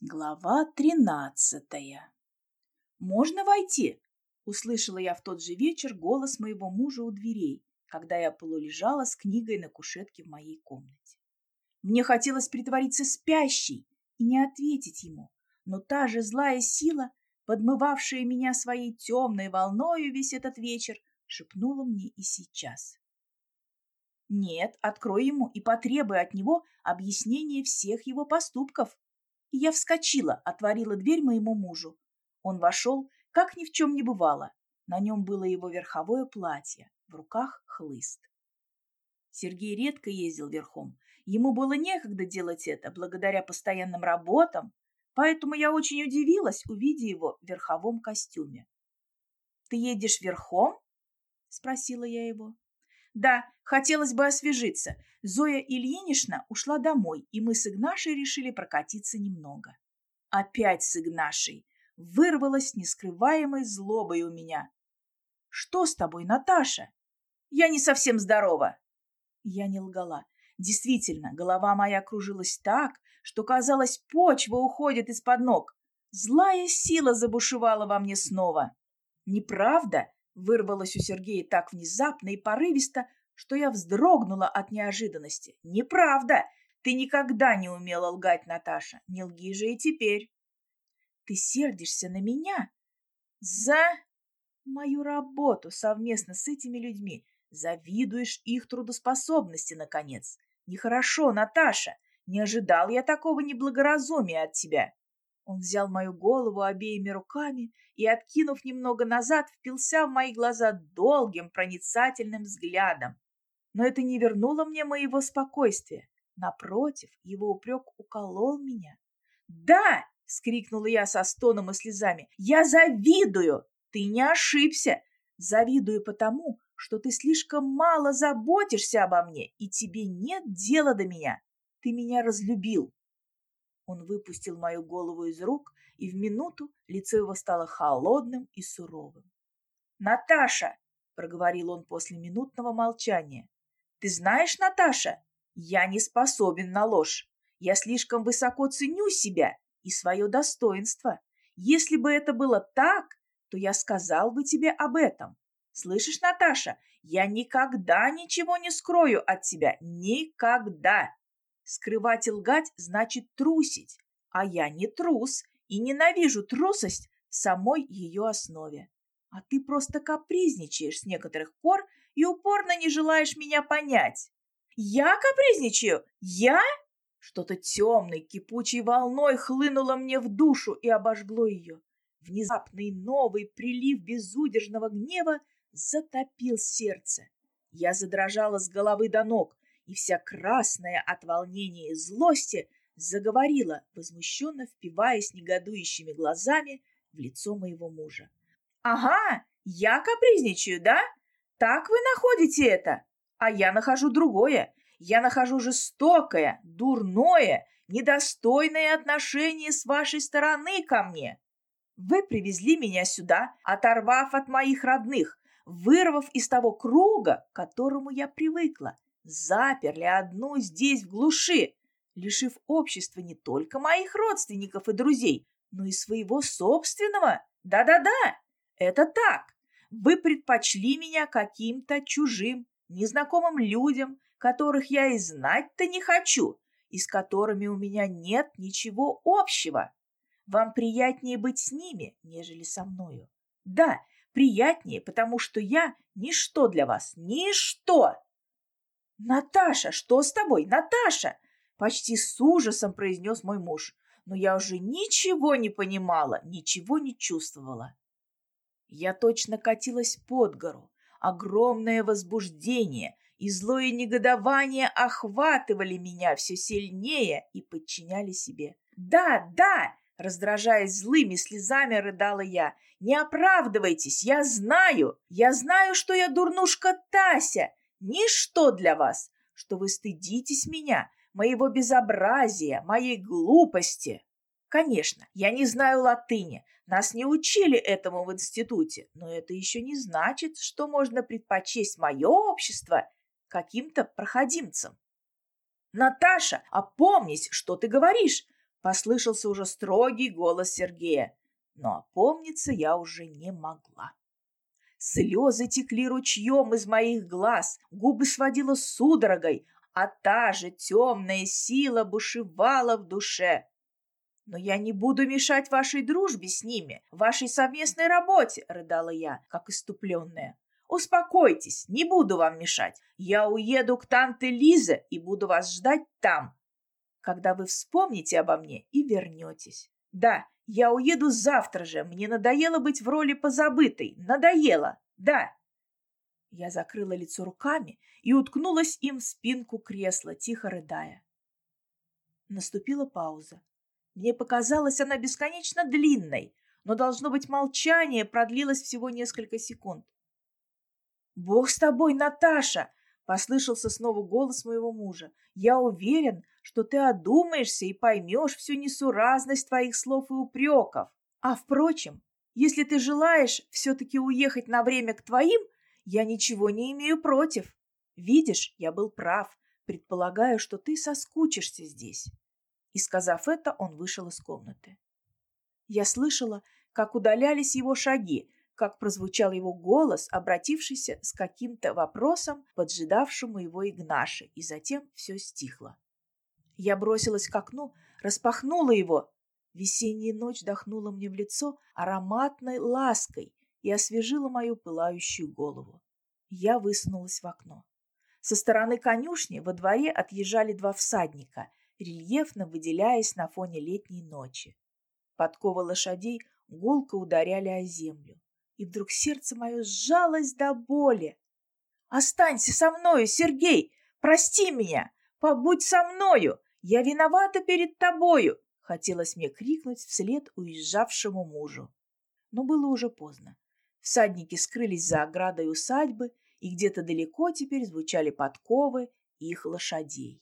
Глава тринадцатая. «Можно войти?» — услышала я в тот же вечер голос моего мужа у дверей, когда я полулежала с книгой на кушетке в моей комнате. Мне хотелось притвориться спящей и не ответить ему, но та же злая сила, подмывавшая меня своей темной волною весь этот вечер, шепнула мне и сейчас. Нет, открой ему и потребуй от него объяснения всех его поступков, и я вскочила, отворила дверь моему мужу. Он вошел, как ни в чем не бывало. На нем было его верховое платье, в руках хлыст. Сергей редко ездил верхом. Ему было некогда делать это, благодаря постоянным работам, поэтому я очень удивилась, увидя его в верховом костюме. «Ты едешь верхом?» — спросила я его. Да, хотелось бы освежиться. Зоя Ильинична ушла домой, и мы с Игнашей решили прокатиться немного. Опять с Игнашей. Вырвалась нескрываемой злобой у меня. «Что с тобой, Наташа?» «Я не совсем здорова». Я не лгала. Действительно, голова моя кружилась так, что, казалось, почва уходит из-под ног. Злая сила забушевала во мне снова. «Неправда?» Вырвалось у Сергея так внезапно и порывисто, что я вздрогнула от неожиданности. «Неправда! Ты никогда не умела лгать, Наташа. Не лги же и теперь!» «Ты сердишься на меня за мою работу совместно с этими людьми. Завидуешь их трудоспособности, наконец. Нехорошо, Наташа. Не ожидал я такого неблагоразумия от тебя. Он взял мою голову обеими руками и, откинув немного назад, впился в мои глаза долгим проницательным взглядом. Но это не вернуло мне моего спокойствия. Напротив, его упрек уколол меня. «Да!» — скрикнула я со стоном и слезами. «Я завидую! Ты не ошибся! Завидую потому, что ты слишком мало заботишься обо мне, и тебе нет дела до меня. Ты меня разлюбил, он выпустил мою голову из рук, и в минуту лицо его стало холодным и суровым. «Наташа!» — проговорил он после минутного молчания. «Ты знаешь, Наташа, я не способен на ложь. Я слишком высоко ценю себя и свое достоинство. Если бы это было так, то я сказал бы тебе об этом. Слышишь, Наташа, я никогда ничего не скрою от тебя. Никогда. Скрывать и лгать значит трусить, а я не трус и ненавижу трусость в самой ее основе. А ты просто капризничаешь с некоторых пор и упорно не желаешь меня понять. Я капризничаю? Я? Что-то темной, кипучей волной хлынуло мне в душу и обожгло ее. Внезапный новый прилив безудержного гнева затопил сердце. Я задрожала с головы до ног, и вся красная от волнения и злости заговорила, возмущенно впиваясь негодующими глазами в лицо моего мужа. «Ага, я капризничаю, да? Так вы находите это? А я нахожу другое. Я нахожу жестокое, дурное, недостойное отношение с вашей стороны ко мне. Вы привезли меня сюда, оторвав от моих родных, вырвав из того круга, к которому я привыкла, заперли одну здесь, в глуши, лишив общества не только моих родственников и друзей, но и своего собственного. Да-да-да, это так. Вы предпочли меня каким-то чужим, незнакомым людям, которых я и знать-то не хочу, и с которыми у меня нет ничего общего. Вам приятнее быть с ними, нежели со мною. Да, приятнее, потому что я ничто для вас, ничто. «Наташа, что с тобой, Наташа?» Почти с ужасом произнес мой муж. Но я уже ничего не понимала, ничего не чувствовала. Я точно катилась под гору. Огромное возбуждение и злое негодование охватывали меня все сильнее и подчиняли себе. «Да, да!» Раздражаясь злыми слезами, рыдала я. «Не оправдывайтесь, я знаю! Я знаю, что я дурнушка Тася! Ничто для вас, что вы стыдитесь меня, моего безобразия, моей глупости. Конечно, я не знаю латыни, нас не учили этому в институте, но это еще не значит, что можно предпочесть мое общество каким-то проходимцам. Наташа, опомнись, что ты говоришь? Послышался уже строгий голос Сергея, но опомниться я уже не могла. Слезы текли ручьем из моих глаз, губы сводила судорогой, а та же темная сила бушевала в душе. «Но я не буду мешать вашей дружбе с ними, вашей совместной работе», — рыдала я, как иступленная. «Успокойтесь, не буду вам мешать. Я уеду к танте Лизе и буду вас ждать там, когда вы вспомните обо мне и вернетесь. Да, я уеду завтра же. Мне надоело быть в роли позабытой. Надоело. Да. Я закрыла лицо руками и уткнулась им в спинку кресла, тихо рыдая. Наступила пауза. Мне показалось, она бесконечно длинной, но, должно быть, молчание продлилось всего несколько секунд. «Бог с тобой, Наташа!» — послышался снова голос моего мужа. «Я уверен, что ты одумаешься и поймешь всю несуразность твоих слов и упреков. А, впрочем, если ты желаешь все-таки уехать на время к твоим, я ничего не имею против. Видишь, я был прав, предполагаю, что ты соскучишься здесь. И, сказав это, он вышел из комнаты. Я слышала, как удалялись его шаги, как прозвучал его голос, обратившийся с каким-то вопросом, поджидавшему его Игнаши, и затем все стихло. Я бросилась к окну, распахнула его. Весенняя ночь дохнула мне в лицо ароматной лаской и освежила мою пылающую голову. Я высунулась в окно. Со стороны конюшни во дворе отъезжали два всадника, рельефно выделяясь на фоне летней ночи. Подковы лошадей гулко ударяли о землю. И вдруг сердце мое сжалось до боли. «Останься со мною, Сергей! Прости меня! Побудь со мною! Я виновата перед тобою!» Хотелось мне крикнуть вслед уезжавшему мужу. Но было уже поздно. Всадники скрылись за оградой усадьбы, и где-то далеко теперь звучали подковы их лошадей.